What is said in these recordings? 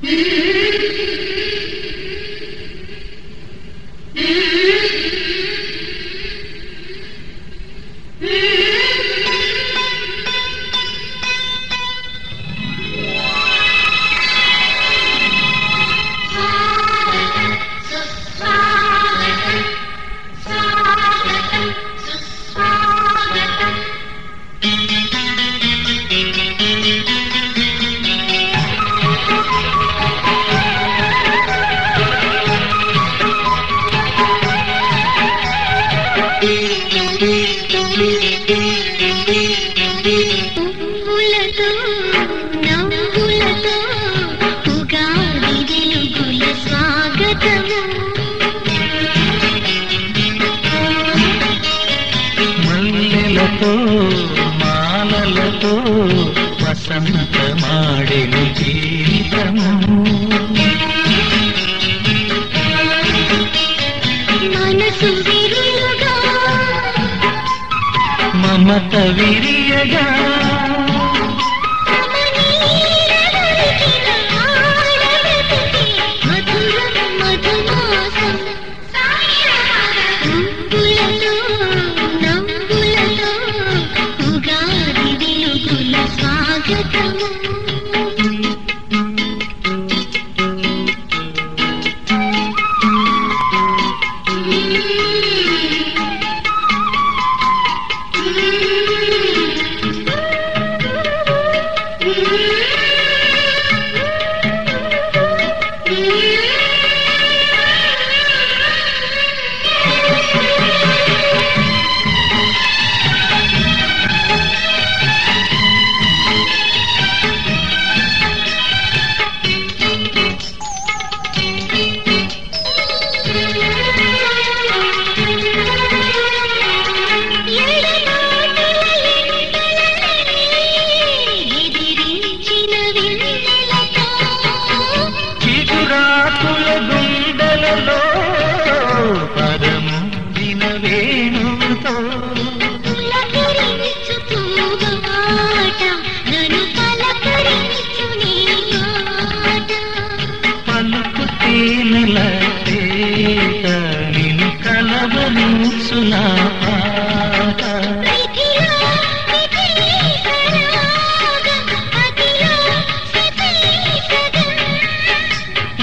Hee వసంతమాడెను జీవితము మనసు మమత విరియగా. Come, come. తేట నిన్ను కలవరించు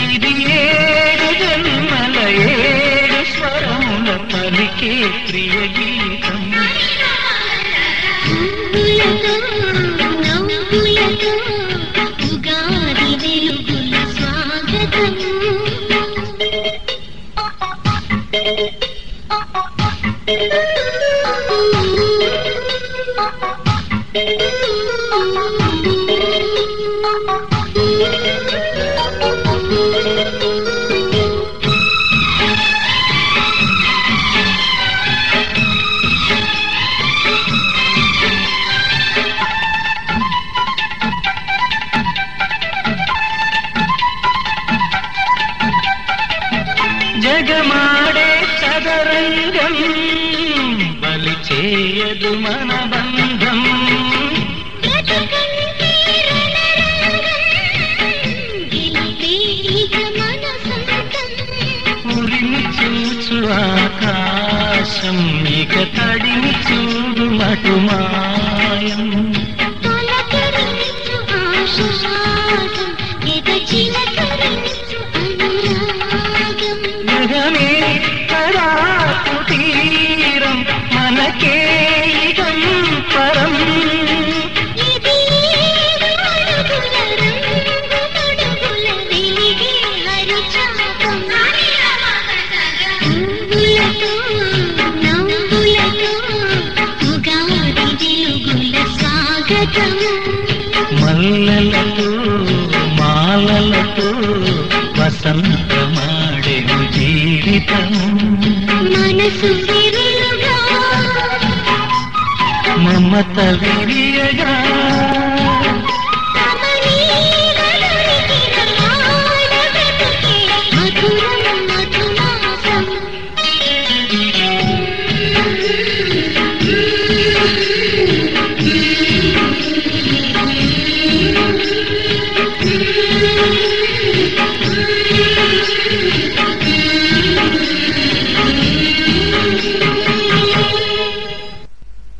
ఇది ఏడు జన్మల ఏడు స్వరముల పలికే Thank you. జగమాడే చదరంగం బలి చేయదు మన బంధం బ్రతుకంటే ఉరిమి చూచు ఆకాశం ఇక తడిని చూడు మటు మల్లెలతో మాలలతో వసంతమాడెను జీవితము మనసు మమత విరియగా